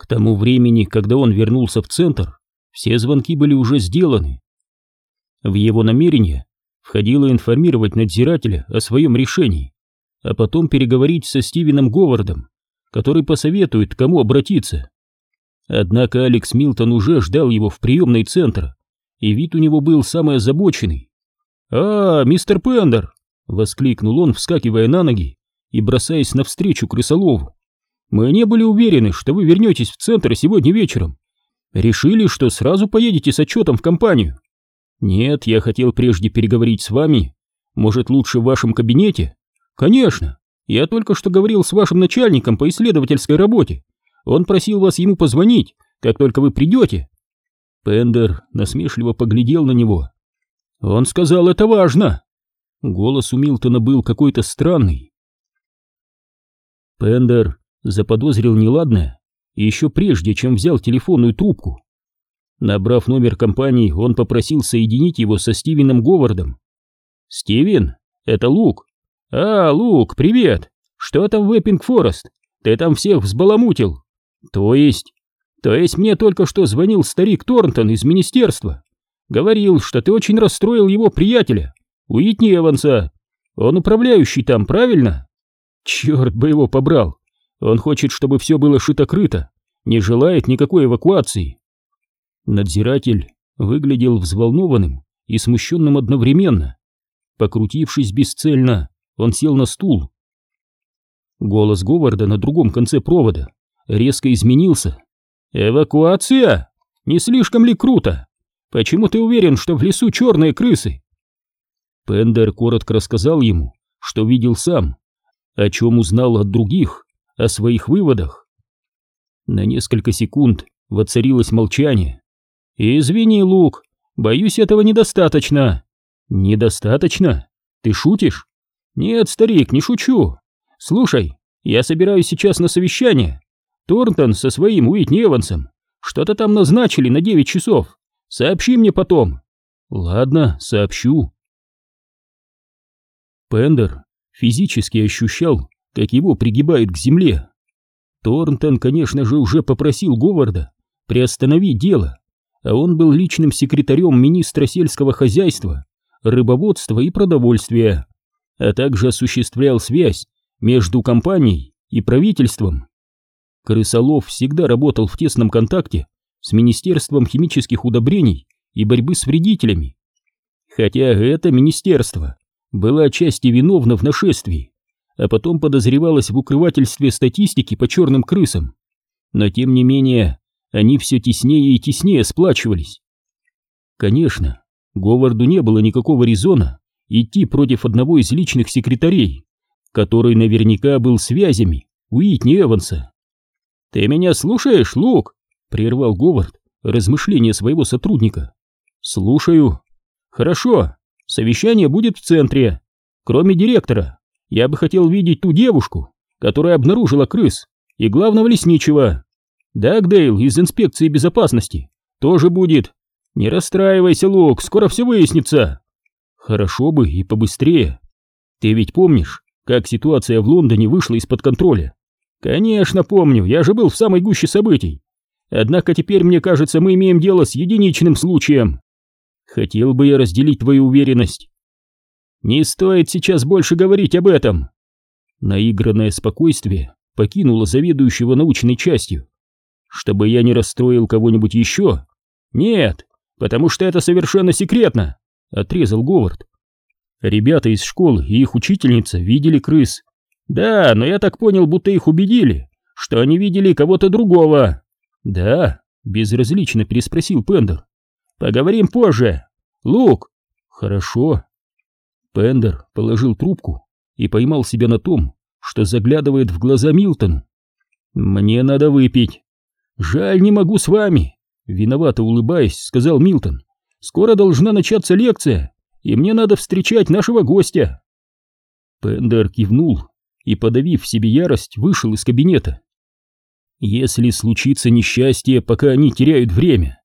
К тому времени, когда он вернулся в центр, все звонки были уже сделаны. В его намерение входило информировать надзирателя о своем решении, а потом переговорить со Стивеном Говардом, который посоветует, кому обратиться. Однако Алекс Милтон уже ждал его в приемной центра, и вид у него был самый озабоченный. «А, мистер Пендер!» — воскликнул он, вскакивая на ноги и бросаясь навстречу крысолову. «Мы не были уверены, что вы вернетесь в центр сегодня вечером. Решили, что сразу поедете с отчетом в компанию. Нет, я хотел прежде переговорить с вами. Может, лучше в вашем кабинете? Конечно. Я только что говорил с вашим начальником по исследовательской работе. Он просил вас ему позвонить, как только вы придете. Пендер насмешливо поглядел на него. Он сказал, это важно. Голос у Милтона был какой-то странный. Пендер заподозрил неладное еще прежде, чем взял телефонную трубку. Набрав номер компании, он попросил соединить его со Стивеном Говардом. «Стивен, это Лук». «А, Лук, привет! Что там в Эппинг Форест? Ты там всех взбаламутил?» «То есть?» «То есть мне только что звонил старик Торнтон из министерства. Говорил, что ты очень расстроил его приятеля, Уитни Эванса. Он управляющий там, правильно?» «Черт бы его побрал! Он хочет, чтобы все было шито-крыто, не желает никакой эвакуации». Надзиратель выглядел взволнованным и смущенным одновременно. Покрутившись бесцельно, он сел на стул. Голос Говарда на другом конце провода резко изменился. «Эвакуация? Не слишком ли круто? Почему ты уверен, что в лесу черные крысы?» Пендер коротко рассказал ему, что видел сам, о чем узнал от других, о своих выводах. На несколько секунд воцарилось молчание. «Извини, Лук, боюсь, этого недостаточно». «Недостаточно? Ты шутишь?» «Нет, старик, не шучу. Слушай, я собираюсь сейчас на совещание. Торнтон со своим Уитни Эвансом что-то там назначили на девять часов. Сообщи мне потом». «Ладно, сообщу». Пендер физически ощущал, как его пригибает к земле. Торнтон, конечно же, уже попросил Говарда приостановить дело, а он был личным секретарем министра сельского хозяйства, рыбоводства и продовольствия, а также осуществлял связь между компанией и правительством. Крысолов всегда работал в тесном контакте с Министерством химических удобрений и борьбы с вредителями. Хотя это министерство было отчасти виновно в нашествии, а потом подозревалось в укрывательстве статистики по черным крысам. Но тем не менее, они все теснее и теснее сплачивались. Конечно, Говарду не было никакого резона идти против одного из личных секретарей, который наверняка был связями Уитни Эванса. «Ты меня слушаешь, Лук?» — прервал Говард размышления своего сотрудника. «Слушаю». «Хорошо, совещание будет в центре. Кроме директора, я бы хотел видеть ту девушку, которая обнаружила крыс, и главного лесничего. Дагдейл из инспекции безопасности тоже будет. Не расстраивайся, Лук, скоро все выяснится. Хорошо бы и побыстрее. Ты ведь помнишь, как ситуация в Лондоне вышла из-под контроля? Конечно, помню, я же был в самой гуще событий. Однако теперь, мне кажется, мы имеем дело с единичным случаем. Хотел бы я разделить твою уверенность. Не стоит сейчас больше говорить об этом. Наигранное спокойствие покинуло заведующего научной частью. Чтобы я не расстроил кого-нибудь еще? Нет, потому что это совершенно секретно, отрезал Говард. Ребята из школы и их учительница видели крыс. Да, но я так понял, будто их убедили, что они видели кого-то другого. Да, безразлично переспросил Пендер. Поговорим позже. Лук. Хорошо. Пендер положил трубку и поймал себя на том, что заглядывает в глаза Милтону. «Мне надо выпить». «Жаль, не могу с вами», — виновато улыбаясь, сказал Милтон. «Скоро должна начаться лекция, и мне надо встречать нашего гостя». Пендер кивнул и, подавив в себе ярость, вышел из кабинета. Если случится несчастье, пока они теряют время.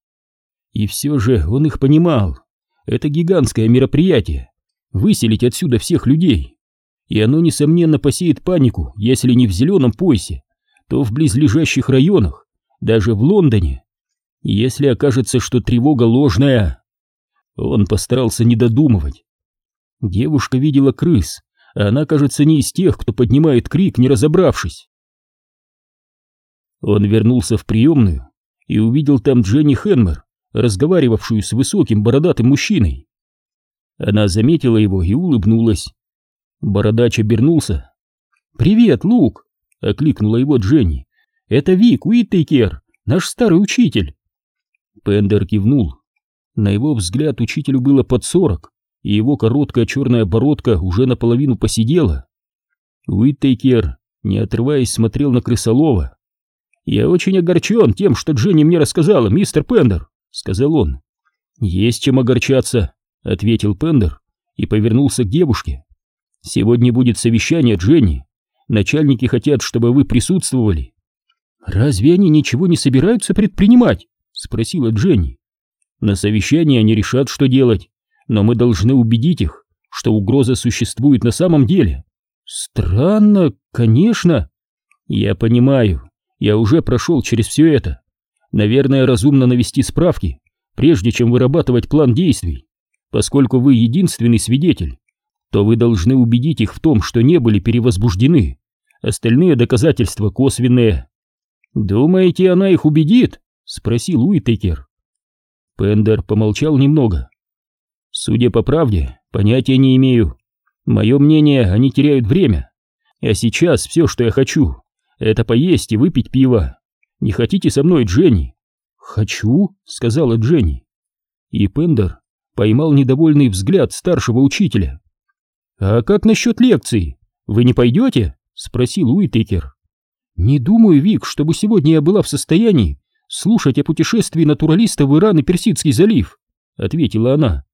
И все же он их понимал. Это гигантское мероприятие, выселить отсюда всех людей. И оно, несомненно, посеет панику, если не в зеленом поясе, то в близлежащих районах, даже в Лондоне. Если окажется, что тревога ложная... Он постарался не додумывать. Девушка видела крыс, а она, кажется, не из тех, кто поднимает крик, не разобравшись. Он вернулся в приемную и увидел там Дженни Хенмер, разговаривавшую с высоким бородатым мужчиной. Она заметила его и улыбнулась. Бородач обернулся. «Привет, Лук!» — окликнула его Дженни. «Это Вик Уиттейкер, наш старый учитель!» Пендер кивнул. На его взгляд учителю было под сорок, и его короткая черная бородка уже наполовину посидела. Уиттейкер, не отрываясь, смотрел на крысолова. «Я очень огорчен тем, что Дженни мне рассказала, мистер Пендер», — сказал он. «Есть чем огорчаться», — ответил Пендер и повернулся к девушке. «Сегодня будет совещание, Дженни. Начальники хотят, чтобы вы присутствовали». «Разве они ничего не собираются предпринимать?» — спросила Дженни. «На совещании они решат, что делать, но мы должны убедить их, что угроза существует на самом деле». «Странно, конечно». «Я понимаю, я уже прошел через все это. Наверное, разумно навести справки, прежде чем вырабатывать план действий. Поскольку вы единственный свидетель, то вы должны убедить их в том, что не были перевозбуждены. Остальные доказательства косвенные. «Думаете, она их убедит?» — спросил Уитекер. Пендер помолчал немного. «Судя по правде, понятия не имею. Мое мнение, они теряют время. А сейчас все, что я хочу, это поесть и выпить пиво. Не хотите со мной, Дженни?» «Хочу», — сказала Дженни. И Пендер поймал недовольный взгляд старшего учителя. «А как насчет лекций? Вы не пойдете?» — спросил Уитекер. «Не думаю, Вик, чтобы сегодня я была в состоянии слушать о путешествии натуралиста в Иран и Персидский залив», — ответила она.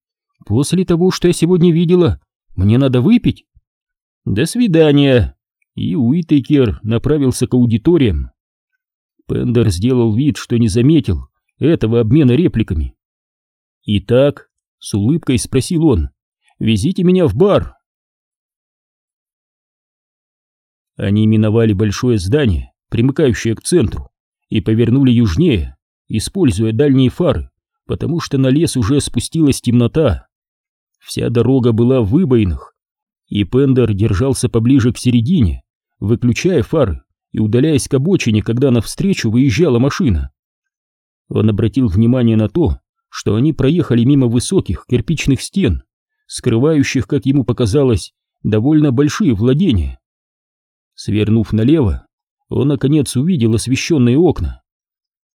«После того, что я сегодня видела, мне надо выпить». «До свидания!» И Уитекер направился к аудиториям. Пендер сделал вид, что не заметил этого обмена репликами. «Итак», — с улыбкой спросил он, — «везите меня в бар». Они миновали большое здание, примыкающее к центру, и повернули южнее, используя дальние фары, потому что на лес уже спустилась темнота. Вся дорога была в выбоинах, и Пендер держался поближе к середине, выключая фары и удаляясь к обочине, когда навстречу выезжала машина. Он обратил внимание на то, что они проехали мимо высоких кирпичных стен, скрывающих, как ему показалось, довольно большие владения. Свернув налево, он, наконец, увидел освещенные окна.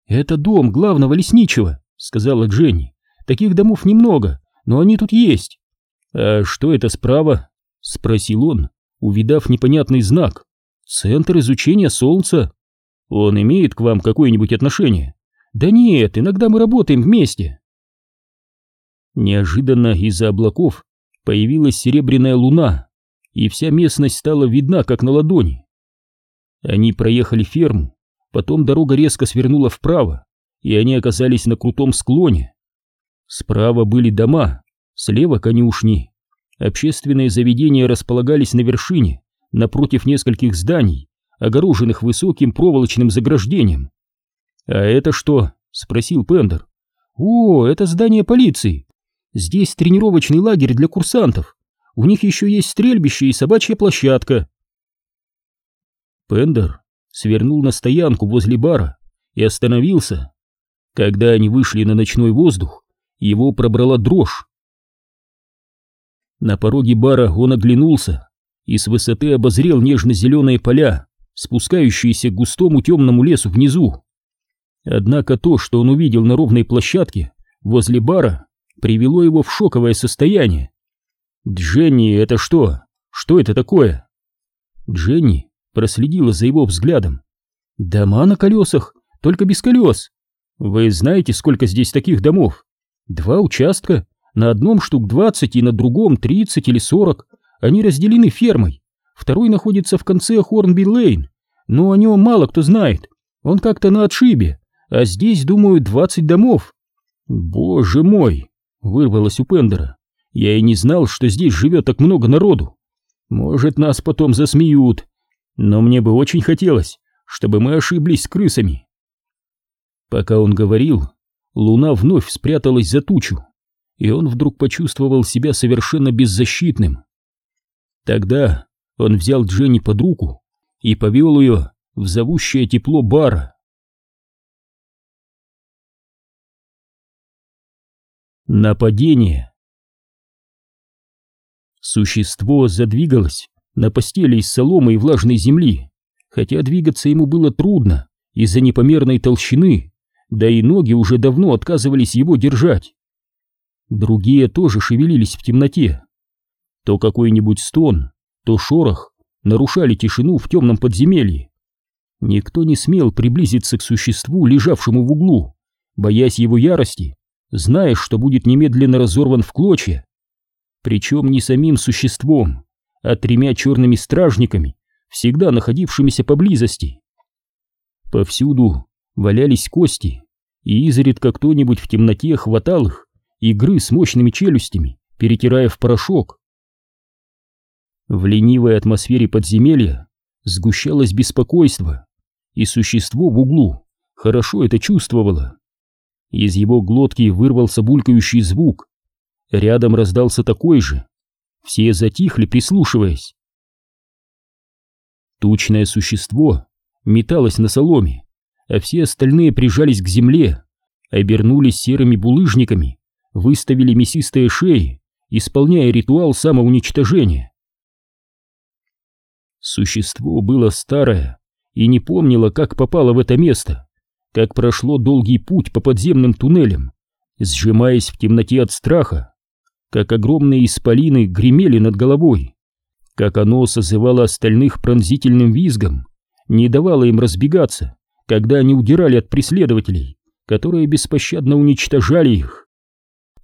«Это дом главного лесничего», — сказала Дженни. «Таких домов немного, но они тут есть». «А что это справа?» — спросил он, увидав непонятный знак. «Центр изучения Солнца». «Он имеет к вам какое-нибудь отношение?» «Да нет, иногда мы работаем вместе». Неожиданно из-за облаков появилась серебряная луна, и вся местность стала видна, как на ладони. Они проехали ферму, потом дорога резко свернула вправо, и они оказались на крутом склоне. Справа были дома, слева конюшни. Общественные заведения располагались на вершине, напротив нескольких зданий, огороженных высоким проволочным заграждением. «А это что?» — спросил Пендер. «О, это здание полиции. Здесь тренировочный лагерь для курсантов. У них еще есть стрельбище и собачья площадка. Пендер свернул на стоянку возле бара и остановился. Когда они вышли на ночной воздух, его пробрала дрожь. На пороге бара он оглянулся и с высоты обозрел нежно-зеленые поля, спускающиеся к густому темному лесу внизу. Однако то, что он увидел на ровной площадке возле бара, привело его в шоковое состояние. «Дженни, это что? Что это такое?» Дженни проследила за его взглядом. «Дома на колесах, только без колес. Вы знаете, сколько здесь таких домов? Два участка, на одном штук двадцать и на другом тридцать или сорок. Они разделены фермой. Второй находится в конце Хорнби-Лейн, но о нем мало кто знает. Он как-то на отшибе, а здесь, думаю, двадцать домов». «Боже мой!» — вырвалось у Пендера. Я и не знал, что здесь живет так много народу. Может, нас потом засмеют, но мне бы очень хотелось, чтобы мы ошиблись с крысами. Пока он говорил, луна вновь спряталась за тучу, и он вдруг почувствовал себя совершенно беззащитным. Тогда он взял Дженни под руку и повел ее в зовущее тепло бара. Нападение Существо задвигалось на постели из соломы и влажной земли, хотя двигаться ему было трудно из-за непомерной толщины, да и ноги уже давно отказывались его держать. Другие тоже шевелились в темноте. То какой-нибудь стон, то шорох нарушали тишину в темном подземелье. Никто не смел приблизиться к существу, лежавшему в углу, боясь его ярости, зная, что будет немедленно разорван в клочья. Причем не самим существом, а тремя черными стражниками, всегда находившимися поблизости. Повсюду валялись кости, и изредка кто-нибудь в темноте хватал их и грыз мощными челюстями, перетирая в порошок. В ленивой атмосфере подземелья сгущалось беспокойство, и существо в углу хорошо это чувствовало. Из его глотки вырвался булькающий звук. Рядом раздался такой же. Все затихли, прислушиваясь. Тучное существо металось на соломе, а все остальные прижались к земле, обернулись серыми булыжниками, выставили мясистые шеи, исполняя ритуал самоуничтожения. Существо было старое и не помнило, как попало в это место, как прошло долгий путь по подземным туннелям, сжимаясь в темноте от страха, как огромные исполины гремели над головой, как оно созывало остальных пронзительным визгом, не давало им разбегаться, когда они удирали от преследователей, которые беспощадно уничтожали их.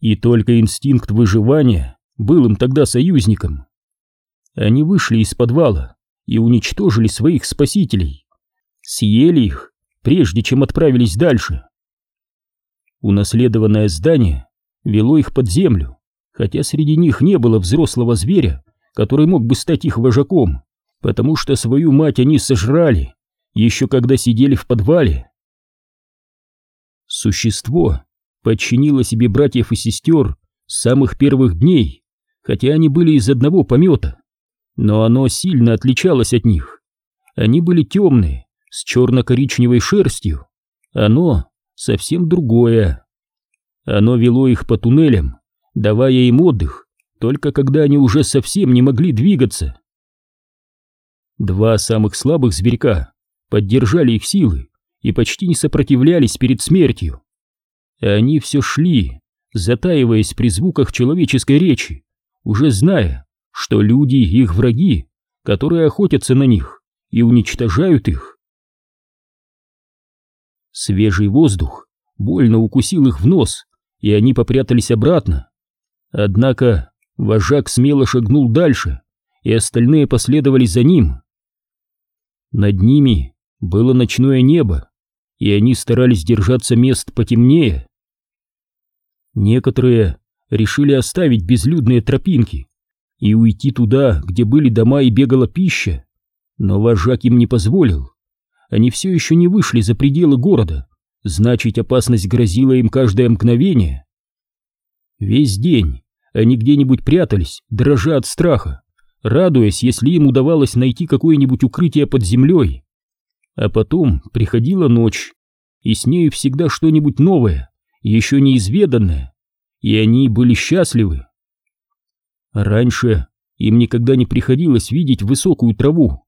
И только инстинкт выживания был им тогда союзником. Они вышли из подвала и уничтожили своих спасителей, съели их, прежде чем отправились дальше. Унаследованное здание вело их под землю, хотя среди них не было взрослого зверя, который мог бы стать их вожаком, потому что свою мать они сожрали, еще когда сидели в подвале. Существо подчинило себе братьев и сестер с самых первых дней, хотя они были из одного помета, но оно сильно отличалось от них. Они были темные, с черно-коричневой шерстью, оно совсем другое. Оно вело их по туннелям, давая им отдых, только когда они уже совсем не могли двигаться. Два самых слабых зверька поддержали их силы и почти не сопротивлялись перед смертью. Они все шли, затаиваясь при звуках человеческой речи, уже зная, что люди их враги, которые охотятся на них и уничтожают их. Свежий воздух больно укусил их в нос, и они попрятались обратно. Однако вожак смело шагнул дальше, и остальные последовали за ним. Над ними было ночное небо, и они старались держаться мест потемнее. Некоторые решили оставить безлюдные тропинки и уйти туда, где были дома и бегала пища, но вожак им не позволил. Они все еще не вышли за пределы города, значит опасность грозила им каждое мгновение. Весь день они где-нибудь прятались, дрожа от страха, радуясь, если им удавалось найти какое-нибудь укрытие под землей. А потом приходила ночь, и с нею всегда что-нибудь новое, еще неизведанное, и они были счастливы. Раньше им никогда не приходилось видеть высокую траву,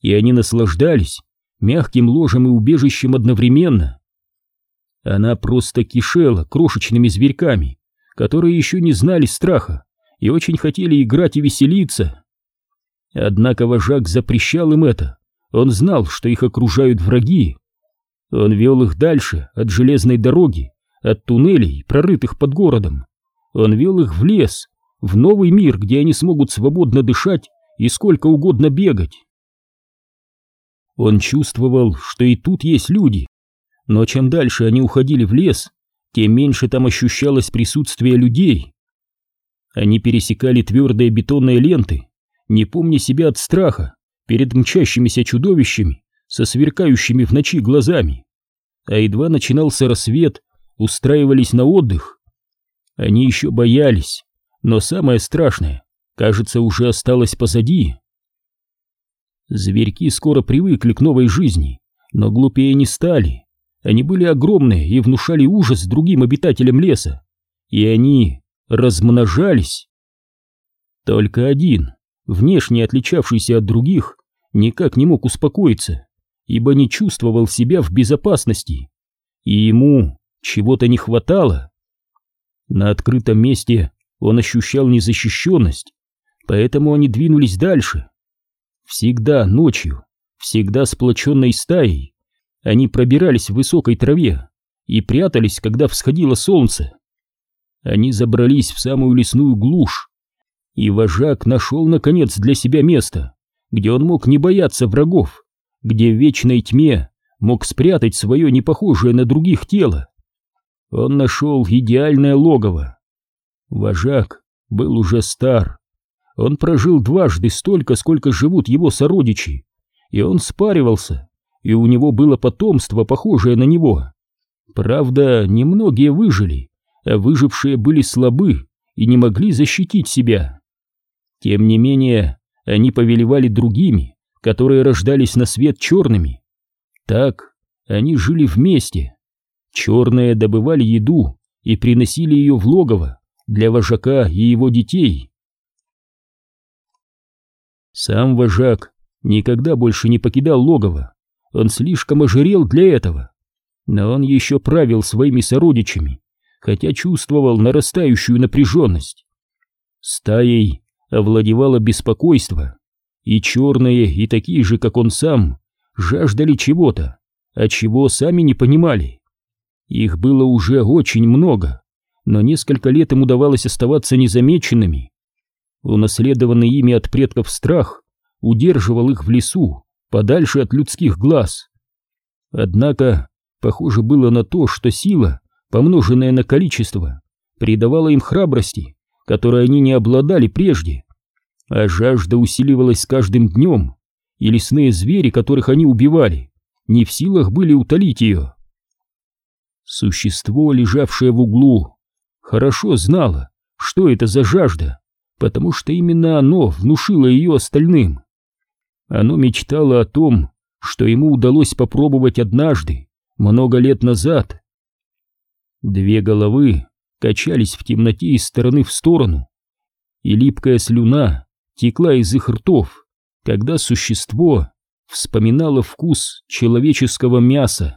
и они наслаждались мягким ложем и убежищем одновременно. Она просто кишела крошечными зверьками, которые еще не знали страха и очень хотели играть и веселиться. Однако вожак запрещал им это, он знал, что их окружают враги. Он вел их дальше, от железной дороги, от туннелей, прорытых под городом. Он вел их в лес, в новый мир, где они смогут свободно дышать и сколько угодно бегать. Он чувствовал, что и тут есть люди, но чем дальше они уходили в лес, тем меньше там ощущалось присутствие людей. Они пересекали твердые бетонные ленты, не помня себя от страха, перед мчащимися чудовищами со сверкающими в ночи глазами. а едва начинался рассвет, устраивались на отдых. Они еще боялись, но самое страшное, кажется, уже осталось позади. Зверьки скоро привыкли к новой жизни, но глупее не стали. Они были огромные и внушали ужас другим обитателям леса, и они размножались. Только один, внешне отличавшийся от других, никак не мог успокоиться, ибо не чувствовал себя в безопасности, и ему чего-то не хватало. На открытом месте он ощущал незащищенность, поэтому они двинулись дальше. Всегда ночью, всегда сплоченной стаей, они пробирались в высокой траве и прятались, когда всходило солнце. Они забрались в самую лесную глушь, и вожак нашел, наконец, для себя место, где он мог не бояться врагов, где в вечной тьме мог спрятать свое непохожее на других тело. Он нашел идеальное логово. Вожак был уже стар. Он прожил дважды столько, сколько живут его сородичи, и он спаривался, и у него было потомство, похожее на него. Правда, немногие выжили, а выжившие были слабы и не могли защитить себя. Тем не менее, они повелевали другими, которые рождались на свет черными. Так они жили вместе. Черные добывали еду и приносили ее в логово для вожака и его детей. Сам вожак никогда больше не покидал логово, он слишком ожирел для этого. Но он еще правил своими сородичами, хотя чувствовал нарастающую напряженность. Стаей овладевало беспокойство, и черные, и такие же, как он сам, жаждали чего-то, а чего сами не понимали. Их было уже очень много, но несколько лет им удавалось оставаться незамеченными. Унаследованный ими от предков страх удерживал их в лесу, подальше от людских глаз. Однако, похоже было на то, что сила, помноженная на количество, придавала им храбрости, которой они не обладали прежде, а жажда усиливалась с каждым днем, и лесные звери, которых они убивали, не в силах были утолить ее. Существо, лежавшее в углу, хорошо знало, что это за жажда, потому что именно оно внушило ее остальным. Оно мечтало о том, что ему удалось попробовать однажды, много лет назад. Две головы качались в темноте из стороны в сторону, и липкая слюна текла из их ртов, когда существо вспоминало вкус человеческого мяса.